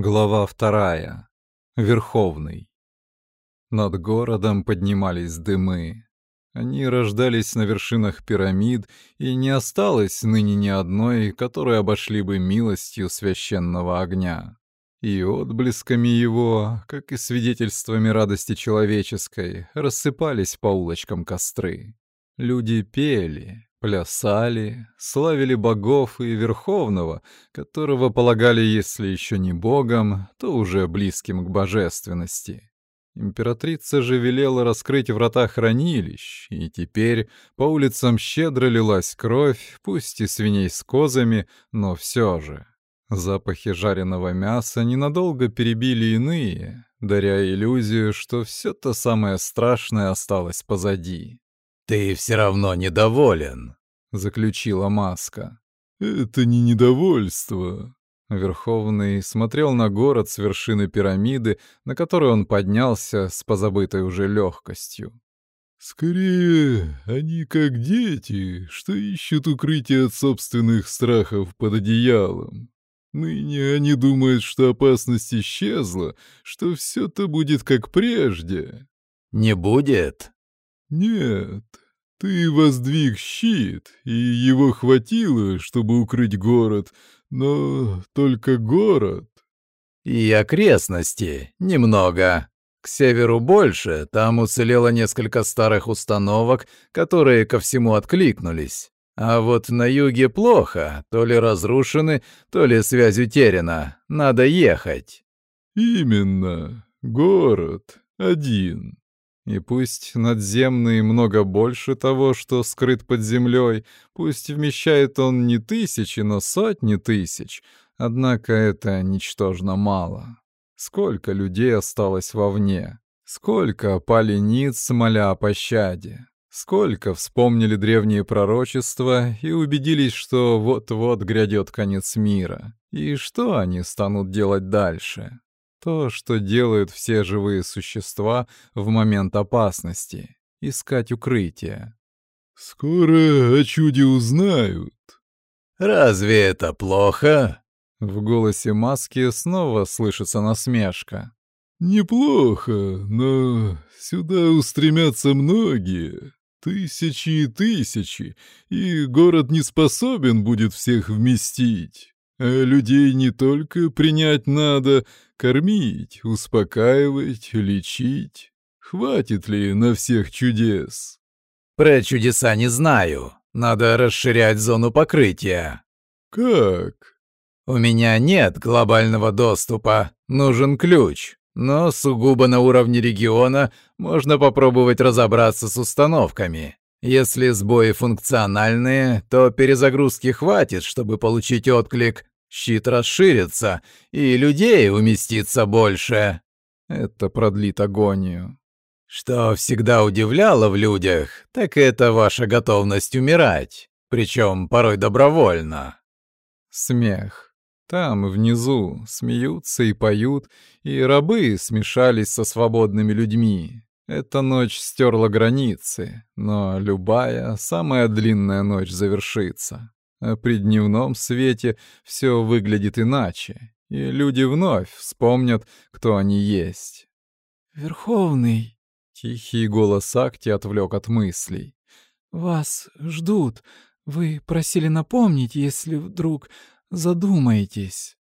Глава вторая. Верховный. Над городом поднимались дымы. Они рождались на вершинах пирамид, и не осталось ныне ни одной, которые обошли бы милостью священного огня. И отблесками его, как и свидетельствами радости человеческой, рассыпались по улочкам костры. Люди пели, плясали, славили богов и Верховного, которого полагали, если еще не богом, то уже близким к божественности. Императрица же велела раскрыть врата хранилищ, и теперь по улицам щедро лилась кровь, пусть и свиней с козами, но все же. Запахи жареного мяса ненадолго перебили иные, даря иллюзию, что все то самое страшное осталось позади. «Ты все равно недоволен», — заключила маска. «Это не недовольство». Верховный смотрел на город с вершины пирамиды, на которую он поднялся с позабытой уже легкостью. «Скорее, они как дети, что ищут укрытие от собственных страхов под одеялом. Ныне они думают, что опасность исчезла, что все-то будет как прежде». «Не будет?» «Нет, ты воздвиг щит, и его хватило, чтобы укрыть город, но только город». «И окрестности немного. К северу больше, там уцелело несколько старых установок, которые ко всему откликнулись. А вот на юге плохо, то ли разрушены, то ли связь утеряна. Надо ехать». «Именно. Город. Один. И пусть надземный много больше того, что скрыт под землей, пусть вмещает он не тысячи, но сотни тысяч, однако это ничтожно мало. Сколько людей осталось вовне? Сколько пали ниц, моля о пощаде? Сколько вспомнили древние пророчества и убедились, что вот-вот грядет конец мира? И что они станут делать дальше? То, что делают все живые существа в момент опасности — искать укрытие. «Скоро о чуде узнают». «Разве это плохо?» В голосе маски снова слышится насмешка. «Неплохо, но сюда устремятся многие, тысячи и тысячи, и город не способен будет всех вместить. А людей не только принять надо, кормить, успокаивать, лечить. Хватит ли на всех чудес? Про чудеса не знаю. Надо расширять зону покрытия. Как? У меня нет глобального доступа. Нужен ключ. Но сугубо на уровне региона можно попробовать разобраться с установками. Если сбои функциональные, то перезагрузки хватит, чтобы получить отклик. Щит расширится, и людей уместится больше. Это продлит агонию. Что всегда удивляло в людях, так это ваша готовность умирать, причем порой добровольно. Смех. Там, внизу, смеются и поют, и рабы смешались со свободными людьми. Эта ночь стерла границы, но любая, самая длинная ночь завершится. А при дневном свете все выглядит иначе, и люди вновь вспомнят, кто они есть. «Верховный!» — тихий голос Акти отвлек от мыслей. «Вас ждут. Вы просили напомнить, если вдруг задумаетесь».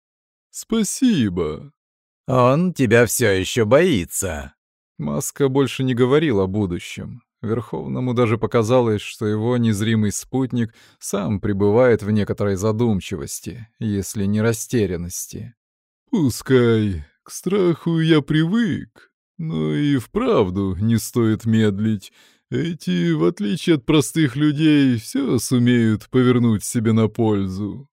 «Спасибо». «Он тебя все еще боится». Маска больше не говорил о будущем. Верховному даже показалось, что его незримый спутник сам пребывает в некоторой задумчивости, если не растерянности. «Пускай. К страху я привык. Но и вправду не стоит медлить. Эти, в отличие от простых людей, все сумеют повернуть себе на пользу».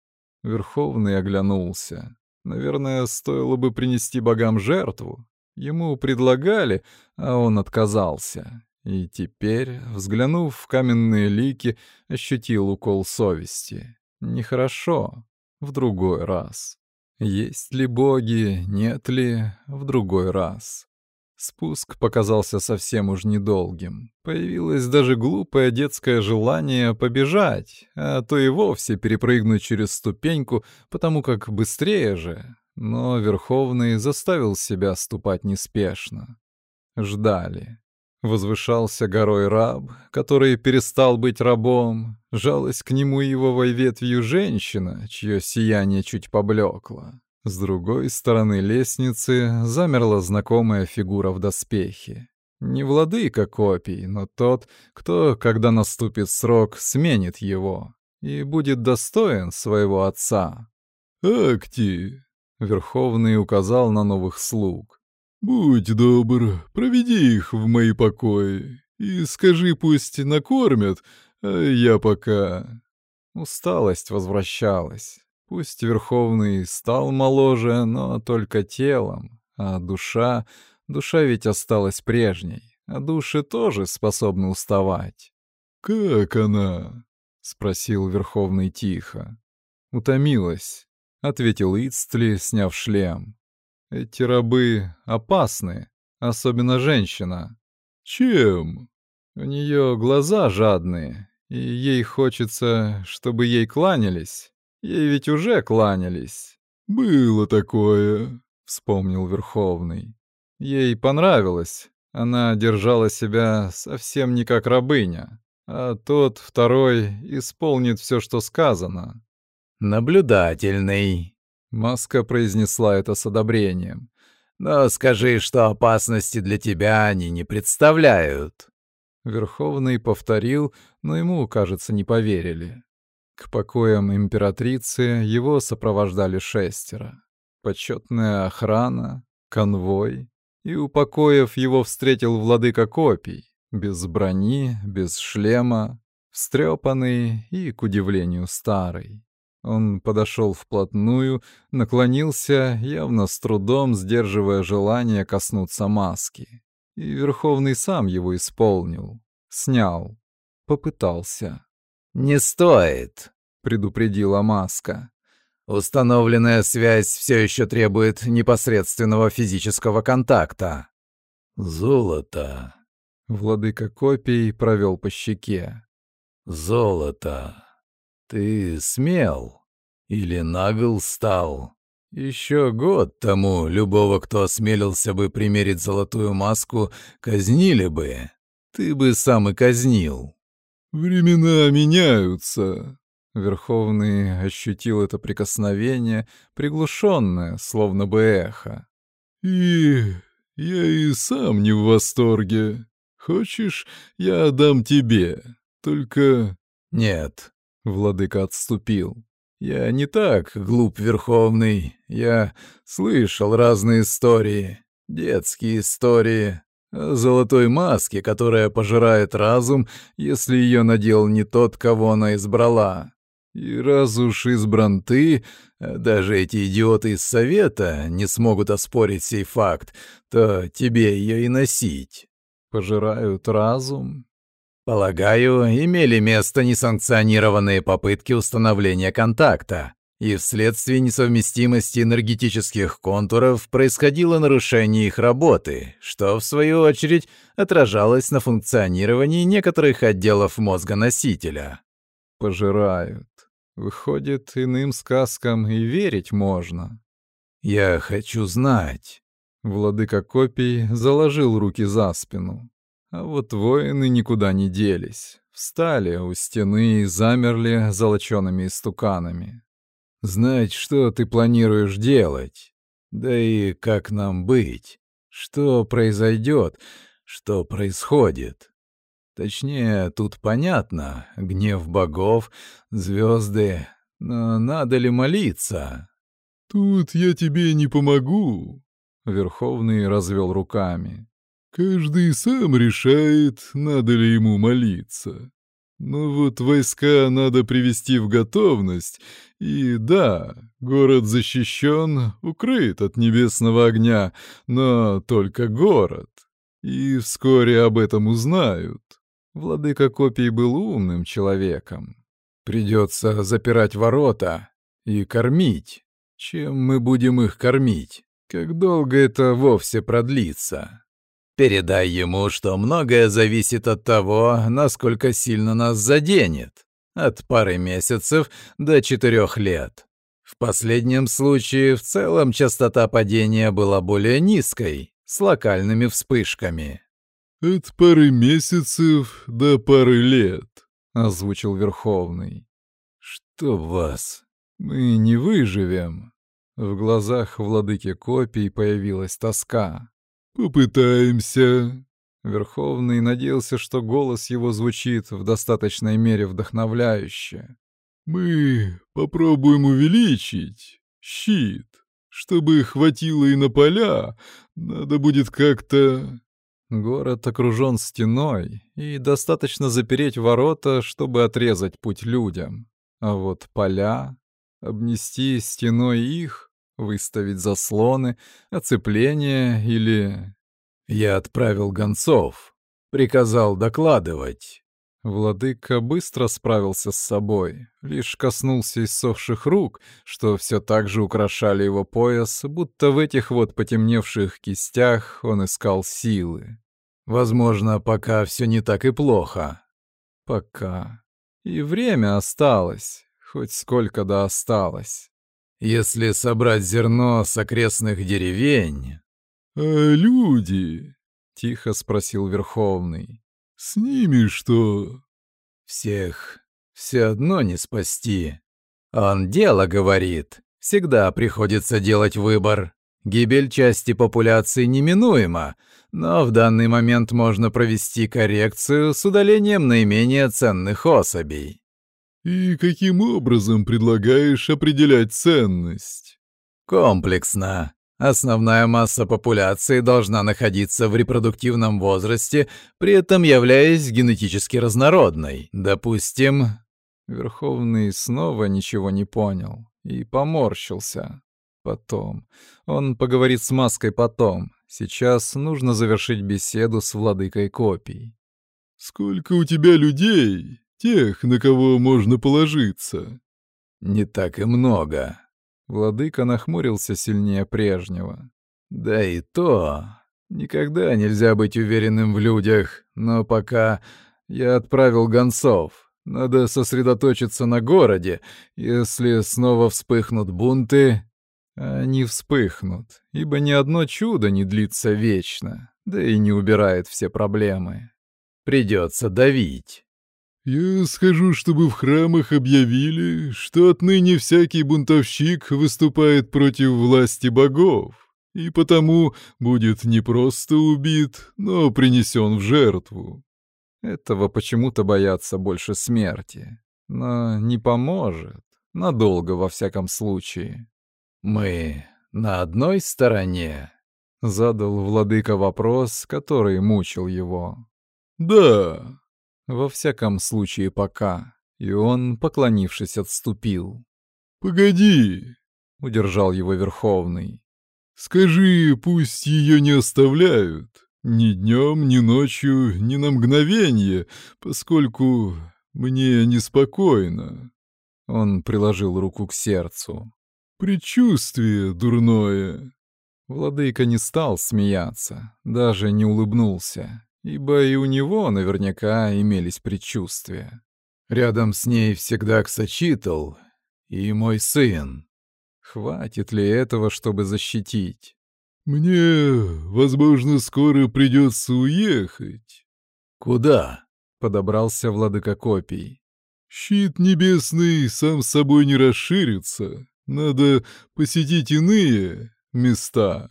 Верховный оглянулся. Наверное, стоило бы принести богам жертву. Ему предлагали, а он отказался. И теперь, взглянув в каменные лики, ощутил укол совести. Нехорошо. В другой раз. Есть ли боги, нет ли, в другой раз. Спуск показался совсем уж недолгим. Появилось даже глупое детское желание побежать, а то и вовсе перепрыгнуть через ступеньку, потому как быстрее же. Но Верховный заставил себя ступать неспешно. Ждали. Возвышался горой раб, который перестал быть рабом, жалась к нему его ветвью женщина, чье сияние чуть поблекло. С другой стороны лестницы замерла знакомая фигура в доспехе. Не владыка копий, но тот, кто, когда наступит срок, сменит его и будет достоин своего отца. «Акти!» — Верховный указал на новых слуг. «Будь добр, проведи их в мои покои и скажи, пусть накормят, а я пока...» Усталость возвращалась. Пусть Верховный стал моложе, но только телом, а душа... Душа ведь осталась прежней, а души тоже способны уставать. «Как она?» — спросил Верховный тихо. «Утомилась», — ответил Ицтли, сняв шлем. Эти рабы опасны, особенно женщина. Чем? У нее глаза жадные, и ей хочется, чтобы ей кланялись. Ей ведь уже кланялись. Было такое, вспомнил Верховный. Ей понравилось. Она держала себя совсем не как рабыня, а тот второй исполнит все, что сказано. Наблюдательный, Маска произнесла это с одобрением. «Но скажи, что опасности для тебя они не представляют». Верховный повторил, но ему, кажется, не поверили. К покоям императрицы его сопровождали шестеро. Почетная охрана, конвой. И у покоев его встретил владыка копий, без брони, без шлема, встрепанный и, к удивлению, старый. Он подошел вплотную, наклонился, явно с трудом сдерживая желание коснуться маски. И Верховный сам его исполнил. Снял. Попытался. «Не стоит», — предупредила маска. «Установленная связь все еще требует непосредственного физического контакта». «Золото», — владыка копий провел по щеке. «Золото». Ты смел или нагл стал? Еще год тому любого, кто осмелился бы примерить золотую маску, казнили бы. Ты бы сам и казнил. Времена меняются. Верховный ощутил это прикосновение, приглушенное, словно бы эхо. И я и сам не в восторге. Хочешь, я отдам тебе. Только... Нет, Владыка отступил. «Я не так глуп, Верховный. Я слышал разные истории, детские истории, о золотой маске, которая пожирает разум, если ее надел не тот, кого она избрала. И раз уж избран ты, даже эти идиоты из Совета не смогут оспорить сей факт, то тебе ее и носить. Пожирают разум, Полагаю, имели место несанкционированные попытки установления контакта, и вследствие несовместимости энергетических контуров происходило нарушение их работы, что, в свою очередь, отражалось на функционировании некоторых отделов мозга носителя. Пожирают. Выходит, иным сказкам и верить можно. Я хочу знать. Владыка копий заложил руки за спину. А вот воины никуда не делись. Встали у стены и замерли золочеными истуканами. Знать, что ты планируешь делать. Да и как нам быть. Что произойдет, что происходит. Точнее, тут понятно, гнев богов, звезды, но надо ли молиться? Тут я тебе не помогу. Верховный развел руками. Каждый сам решает, надо ли ему молиться. Но вот войска надо привести в готовность, и да, город защищен, укрыт от небесного огня, но только город. И вскоре об этом узнают. Владыка Копий был умным человеком. Придется запирать ворота и кормить. Чем мы будем их кормить? Как долго это вовсе продлится? Передай ему, что многое зависит от того, насколько сильно нас заденет. От пары месяцев до четырех лет. В последнем случае в целом частота падения была более низкой, с локальными вспышками. «От пары месяцев до пары лет», — озвучил Верховный. «Что вас? Мы не выживем». В глазах владыки копий появилась тоска. «Попытаемся». Верховный надеялся, что голос его звучит в достаточной мере вдохновляюще. «Мы попробуем увеличить щит, чтобы хватило и на поля. Надо будет как-то...» Город окружен стеной, и достаточно запереть ворота, чтобы отрезать путь людям. А вот поля... Обнести стеной их, выставить заслоны, оцепление или... Я отправил гонцов, приказал докладывать. Владыка быстро справился с собой, лишь коснулся иссохших рук, что все так же украшали его пояс, будто в этих вот потемневших кистях он искал силы. Возможно, пока все не так и плохо. Пока. И время осталось, хоть сколько да осталось. Если собрать зерно с окрестных деревень... — А люди? — тихо спросил Верховный. — С ними что? — Всех все одно не спасти. Он дело говорит. Всегда приходится делать выбор. Гибель части популяции неминуема, но в данный момент можно провести коррекцию с удалением наименее ценных особей. И каким образом предлагаешь определять ценность? Комплексно. Основная масса популяции должна находиться в репродуктивном возрасте, при этом являясь генетически разнородной. Допустим... Верховный снова ничего не понял и поморщился. Потом. Он поговорит с Маской потом. Сейчас нужно завершить беседу с владыкой копий. «Сколько у тебя людей? Тех, на кого можно положиться?» «Не так и много». Владыка нахмурился сильнее прежнего. «Да и то. Никогда нельзя быть уверенным в людях, но пока я отправил гонцов. Надо сосредоточиться на городе. Если снова вспыхнут бунты, они вспыхнут, ибо ни одно чудо не длится вечно, да и не убирает все проблемы. Придется давить. Я скажу, чтобы в храмах объявили, что отныне всякий бунтовщик выступает против власти богов, и потому будет не просто убит, но принесен в жертву. Этого почему-то боятся больше смерти, но не поможет, надолго во всяком случае. «Мы на одной стороне?» — задал владыка вопрос, который мучил его. «Да». Во всяком случае, пока. И он, поклонившись, отступил. «Погоди!» — удержал его Верховный. «Скажи, пусть ее не оставляют. Ни днем, ни ночью, ни на мгновение, поскольку мне неспокойно». Он приложил руку к сердцу. Предчувствие дурное. Владыка не стал смеяться, даже не улыбнулся, ибо и у него наверняка имелись предчувствия. Рядом с ней всегда Ксачитл и мой сын. Хватит ли этого, чтобы защитить? Мне, возможно, скоро придется уехать. Куда? Подобрался владыка копий. Щит небесный сам собой не расширится. Надо посетить иные места».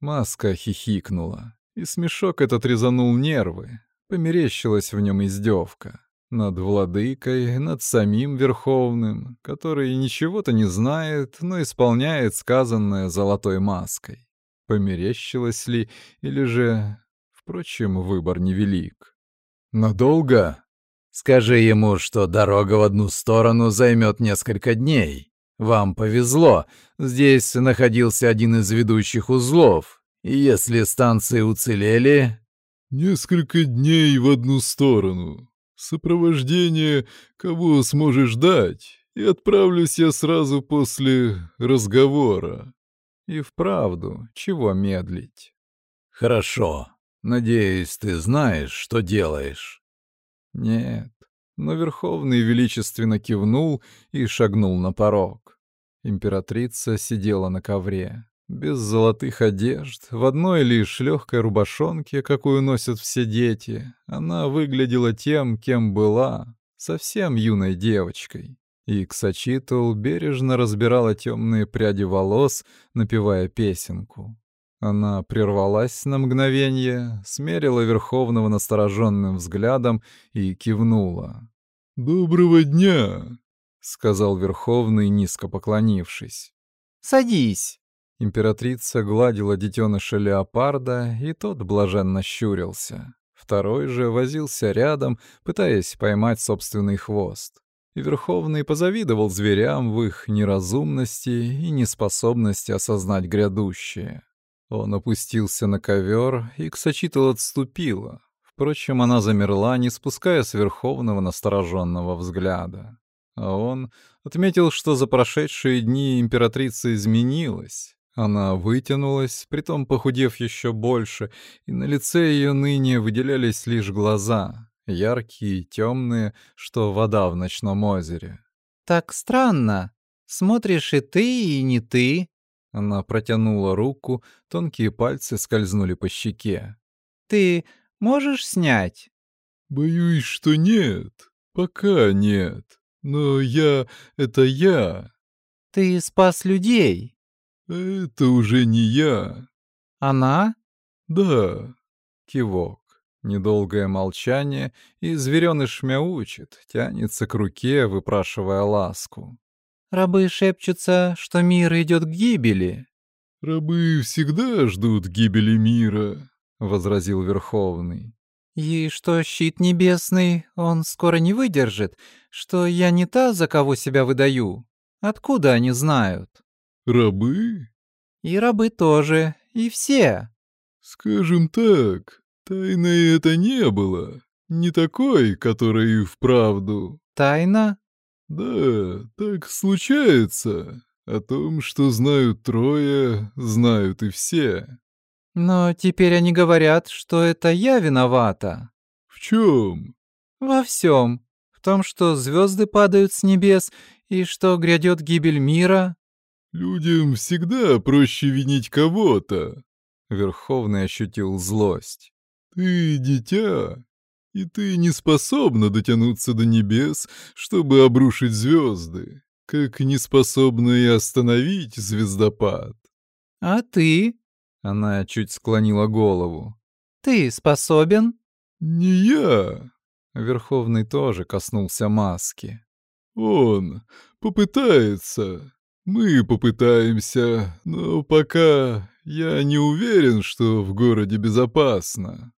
Маска хихикнула, и смешок этот резанул нервы. Померещилась в нем издевка. Над владыкой, над самим Верховным, который ничего-то не знает, но исполняет сказанное золотой маской. Померещилось ли, или же... Впрочем, выбор невелик. «Надолго?» «Скажи ему, что дорога в одну сторону займет несколько дней. Вам повезло, здесь находился один из ведущих узлов, если станции уцелели... Несколько дней в одну сторону. Сопровождение кого сможешь дать, и отправлюсь я сразу после разговора. И вправду, чего медлить? Хорошо. Надеюсь, ты знаешь, что делаешь. Нет, но Верховный величественно кивнул и шагнул на порог. Императрица сидела на ковре, без золотых одежд, в одной лишь легкой рубашонке, какую носят все дети. Она выглядела тем, кем была, совсем юной девочкой. И Ксачитл бережно разбирала темные пряди волос, напевая песенку. Она прервалась на мгновение, смерила Верховного настороженным взглядом и кивнула. «Доброго дня!» — сказал Верховный, низко поклонившись. «Садись!» Императрица гладила детеныша леопарда, и тот блаженно щурился. Второй же возился рядом, пытаясь поймать собственный хвост. И Верховный позавидовал зверям в их неразумности и неспособности осознать грядущее. Он опустился на ковер, и Ксачитл отступила. Впрочем, она замерла, не спуская с Верховного настороженного взгляда. А он отметил, что за прошедшие дни императрица изменилась. Она вытянулась, притом похудев еще больше, и на лице ее ныне выделялись лишь глаза, яркие темные, что вода в ночном озере. «Так странно. Смотришь и ты, и не ты». Она протянула руку, тонкие пальцы скользнули по щеке. «Ты можешь снять?» «Боюсь, что нет. Пока нет. Но я — это я». «Ты спас людей». «Это уже не я». «Она?» «Да». Кивок. Недолгое молчание, и зверёныш мяучит, тянется к руке, выпрашивая ласку. «Рабы шепчутся, что мир идет к гибели». «Рабы всегда ждут гибели мира», — возразил Верховный. «И что щит небесный, он скоро не выдержит, что я не та, за кого себя выдаю. Откуда они знают?» «Рабы?» «И рабы тоже, и все». «Скажем так, тайной это не было. Не такой, который вправду...» «Тайна?» «Да, так случается. О том, что знают трое, знают и все». «Но теперь они говорят, что это я виновата». «В чем?» «Во всем. В том, что звезды падают с небес и что грядет гибель мира». «Людям всегда проще винить кого-то». Верховный ощутил злость. «Ты дитя, и ты не способна дотянуться до небес, чтобы обрушить звезды, как не способна и остановить звездопад». «А ты?» Она чуть склонила голову. «Ты способен?» «Не я». Верховный тоже коснулся маски. «Он попытается. Мы попытаемся, но пока я не уверен, что в городе безопасно».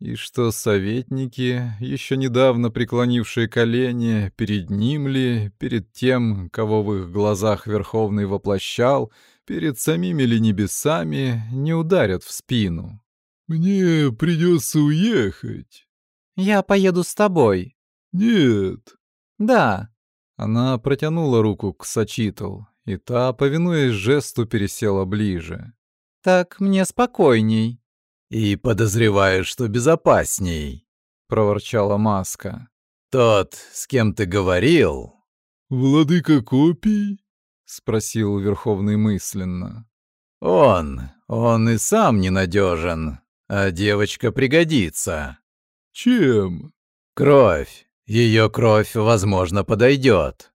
И что советники, еще недавно преклонившие колени, перед ним ли, перед тем, кого в их глазах Верховный воплощал, перед самими ли небесами, не ударят в спину. «Мне придется уехать». «Я поеду с тобой». «Нет». «Да». Она протянула руку к Сачитл, и та, повинуясь жесту, пересела ближе. «Так мне спокойней». «И подозреваю, что безопасней», — проворчала Маска. «Тот, с кем ты говорил...» «Владыка копий?» — спросил Верховный мысленно. «Он, он и сам ненадежен, а девочка пригодится». «Чем?» «Кровь. Ее кровь, возможно, подойдет».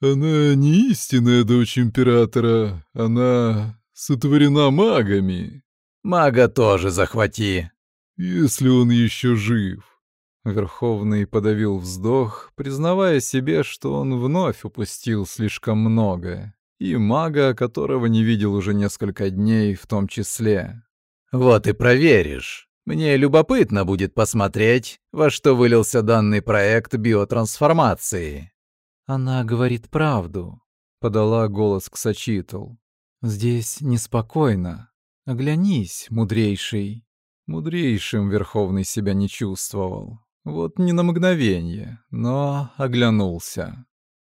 «Она не истинная дочь императора, она сотворена магами». «Мага тоже захвати». «Если он еще жив». Верховный подавил вздох, признавая себе, что он вновь упустил слишком многое. И мага, которого не видел уже несколько дней, в том числе. «Вот и проверишь. Мне любопытно будет посмотреть, во что вылился данный проект биотрансформации». «Она говорит правду», — подала голос к Сачитл. «Здесь неспокойно. Оглянись, мудрейший». Мудрейшим Верховный себя не чувствовал. Вот не на мгновение, но оглянулся.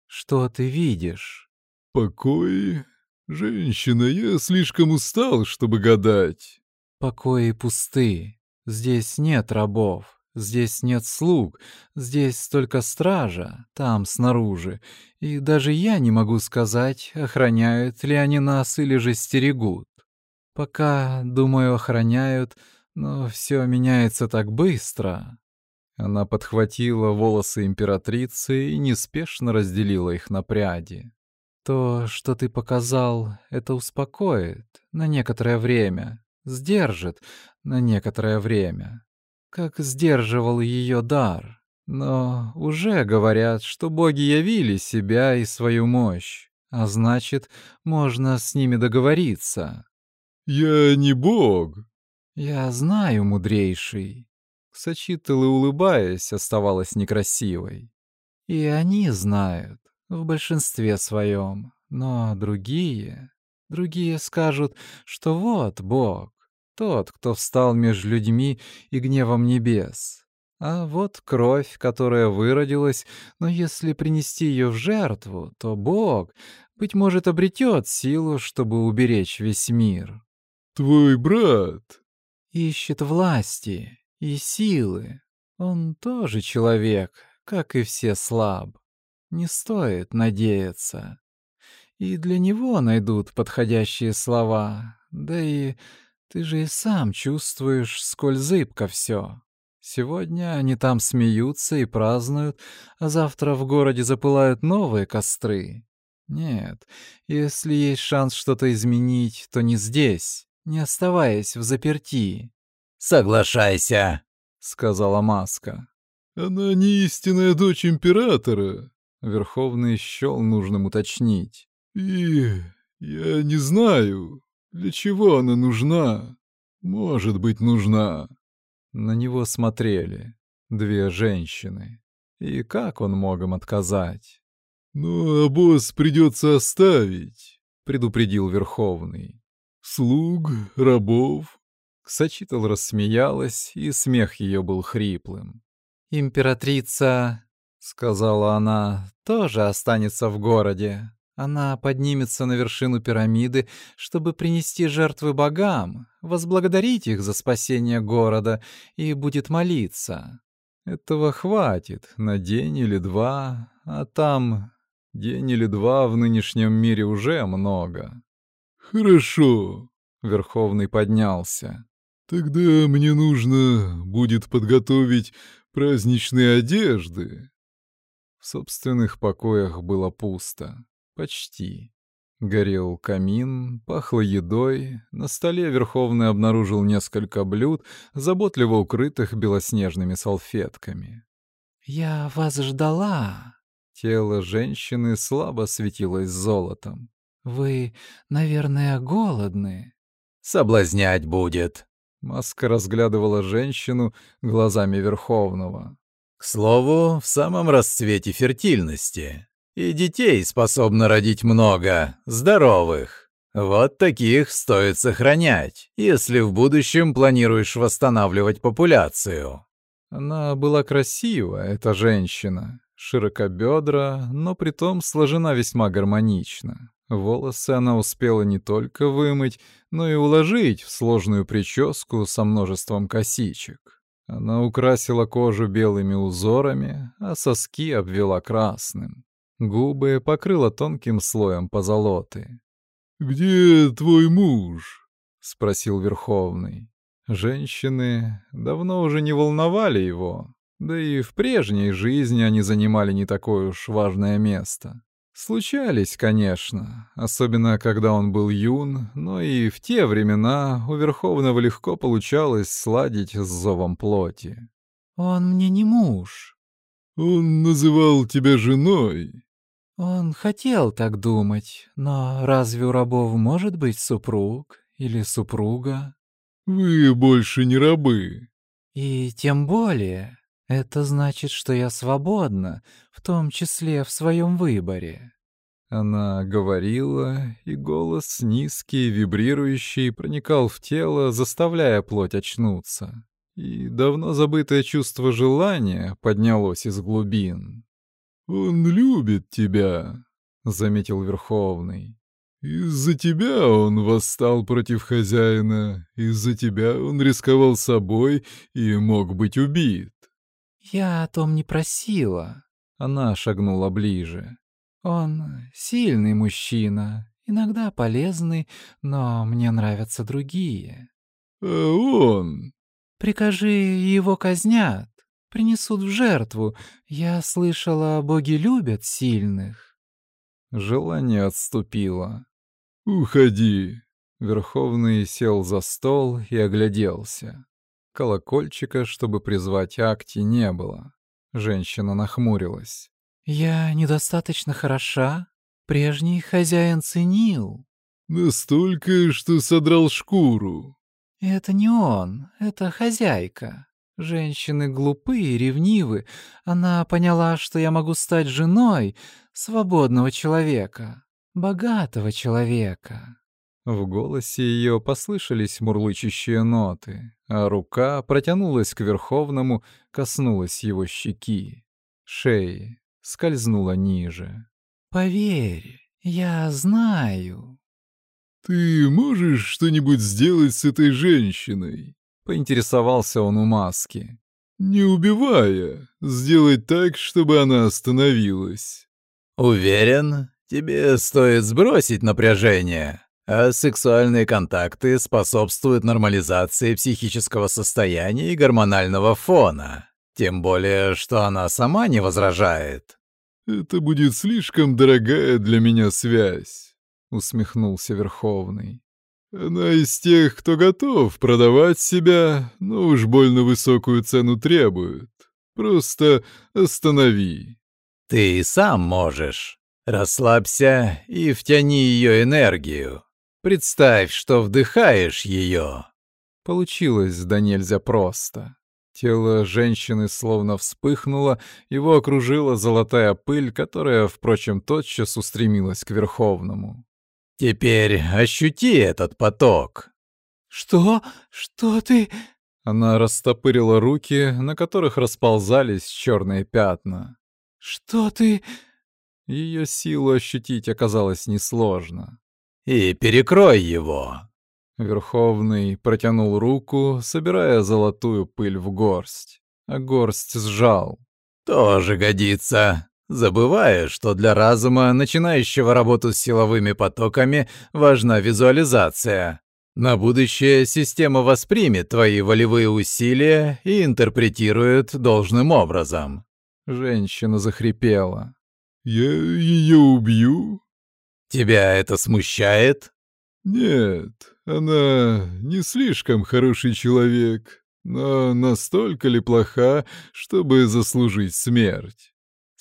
«Что ты видишь?» «Покой? Женщина, я слишком устал, чтобы гадать». «Покои пусты. Здесь нет рабов. Здесь нет слуг, здесь только стража, там, снаружи. И даже я не могу сказать, охраняют ли они нас или же стерегут. Пока, думаю, охраняют, но все меняется так быстро. Она подхватила волосы императрицы и неспешно разделила их на пряди. То, что ты показал, это успокоит на некоторое время, сдержит на некоторое время, как сдерживал ее дар. Но уже говорят, что боги явили себя и свою мощь, а значит, можно с ними договориться. «Я не бог». «Я знаю, мудрейший». Сочитала, улыбаясь, оставалась некрасивой. «И они знают, в большинстве своем, но другие...» Другие скажут, что вот Бог, тот, кто встал между людьми и гневом небес. А вот кровь, которая выродилась, но если принести ее в жертву, то Бог, быть может, обретет силу, чтобы уберечь весь мир. Твой брат ищет власти и силы. Он тоже человек, как и все слаб. Не стоит надеяться. И для него найдут подходящие слова. Да и ты же и сам чувствуешь, сколь зыбко все. Сегодня они там смеются и празднуют, а завтра в городе запылают новые костры. Нет, если есть шанс что-то изменить, то не здесь, не оставаясь в заперти. «Соглашайся», — сказала Маска. «Она не истинная дочь императора», — Верховный счел нужным уточнить. «И я не знаю, для чего она нужна. Может быть, нужна». На него смотрели две женщины. И как он мог им отказать? «Ну, а босс придется оставить», — предупредил Верховный. «Слуг, рабов». Ксачитал рассмеялась, и смех ее был хриплым. «Императрица», — сказала она, — «тоже останется в городе. Она поднимется на вершину пирамиды, чтобы принести жертвы богам, возблагодарить их за спасение города и будет молиться. Этого хватит на день или два, а там день или два в нынешнем мире уже много. Хорошо. Верховный поднялся. Тогда мне нужно будет подготовить праздничные одежды. В собственных покоях было пусто. Почти. Горел камин, пахло едой, на столе Верховный обнаружил несколько блюд, заботливо укрытых белоснежными салфетками. «Я вас ждала!» Тело женщины слабо светилось золотом. «Вы, наверное, голодны?» «Соблазнять будет!» Маска разглядывала женщину глазами Верховного. «К слову, в самом расцвете фертильности. И детей способно родить много, здоровых. Вот таких стоит сохранять, если в будущем планируешь восстанавливать популяцию. Она была красива, эта женщина. Широкобедра, но притом сложена весьма гармонично. Волосы она успела не только вымыть, но и уложить в сложную прическу со множеством косичек. Она украсила кожу белыми узорами, а соски обвела красным. Губы покрыла тонким слоем позолоты. «Где твой муж?» — спросил Верховный. Женщины давно уже не волновали его, да и в прежней жизни они занимали не такое уж важное место. Случались, конечно, особенно когда он был юн, но и в те времена у Верховного легко получалось сладить с зовом плоти. «Он мне не муж». «Он называл тебя женой», он хотел так думать, но разве у рабов может быть супруг или супруга? Вы больше не рабы. И тем более, это значит, что я свободна, в том числе в своем выборе. Она говорила, и голос низкий, вибрирующий, проникал в тело, заставляя плоть очнуться. И давно забытое чувство желания поднялось из глубин. «Он любит тебя», — заметил Верховный. «Из-за тебя он восстал против хозяина, из-за тебя он рисковал собой и мог быть убит. Я о том не просила. Она шагнула ближе. Он сильный мужчина, иногда полезный, но мне нравятся другие. А он? Прикажи, его казнят, принесут в жертву. Я слышала, боги любят сильных. Желание отступило. «Уходи!» Верховный сел за стол и огляделся. Колокольчика, чтобы призвать Акти, не было. Женщина нахмурилась. «Я недостаточно хороша? Прежний хозяин ценил». «Настолько, что содрал шкуру». «Это не он, это хозяйка. Женщины глупы и ревнивы. Она поняла, что я могу стать женой свободного человека, богатого человека». В голосе ее послышались мурлычащие ноты, а рука протянулась к Верховному, коснулась его щеки, шеи, скользнула ниже. «Поверь, я знаю». «Ты можешь что-нибудь сделать с этой женщиной?» — поинтересовался он у маски. «Не убивая, сделать так, чтобы она остановилась». «Уверен, тебе стоит сбросить напряжение», а сексуальные контакты способствуют нормализации психического состояния и гормонального фона. Тем более, что она сама не возражает. «Это будет слишком дорогая для меня связь», — усмехнулся Верховный. «Она из тех, кто готов продавать себя, но уж больно высокую цену требует. Просто останови». «Ты сам можешь. Расслабься и втяни ее энергию. Представь, что вдыхаешь ее. Получилось да нельзя просто. Тело женщины словно вспыхнуло, его окружила золотая пыль, которая, впрочем, тотчас устремилась к Верховному. «Теперь ощути этот поток». «Что? Что ты...» Она растопырила руки, на которых расползались черные пятна. «Что ты...» Ее силу ощутить оказалось несложно и перекрой его». Верховный протянул руку, собирая золотую пыль в горсть, а горсть сжал. «Тоже годится. Забывая, что для разума, начинающего работу с силовыми потоками, важна визуализация. На будущее система воспримет твои волевые усилия и интерпретирует должным образом». Женщина захрипела. «Я ее убью?» Тебя это смущает? Нет, она не слишком хороший человек, но настолько ли плоха, чтобы заслужить смерть?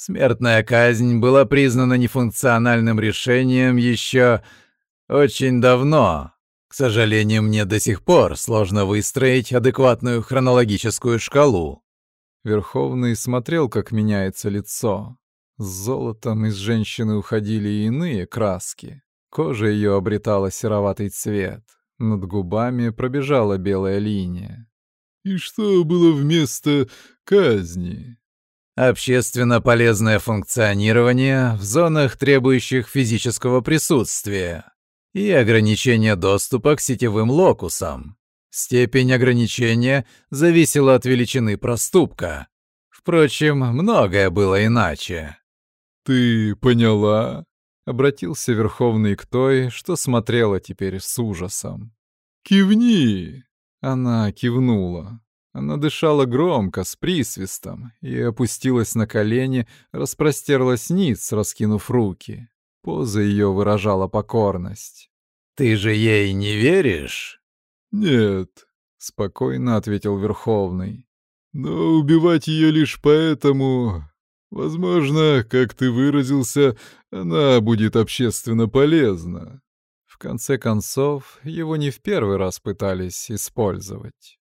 Смертная казнь была признана нефункциональным решением еще очень давно. К сожалению, мне до сих пор сложно выстроить адекватную хронологическую шкалу. Верховный смотрел, как меняется лицо. С золотом из женщины уходили иные краски. Кожа ее обретала сероватый цвет. Над губами пробежала белая линия. «И что было вместо казни?» Общественно полезное функционирование в зонах, требующих физического присутствия, и ограничение доступа к сетевым локусам. Степень ограничения зависела от величины проступка. Впрочем, многое было иначе. «Ты поняла?» — обратился Верховный к той, что смотрела теперь с ужасом. «Кивни!» Она кивнула. Она дышала громко, с присвистом, и опустилась на колени, распростерлась ниц, раскинув руки. Поза ее выражала покорность. «Ты же ей не веришь?» «Нет», — спокойно ответил Верховный. «Но убивать ее лишь поэтому Возможно, как ты выразился, она будет общественно полезна. В конце концов, его не в первый раз пытались использовать.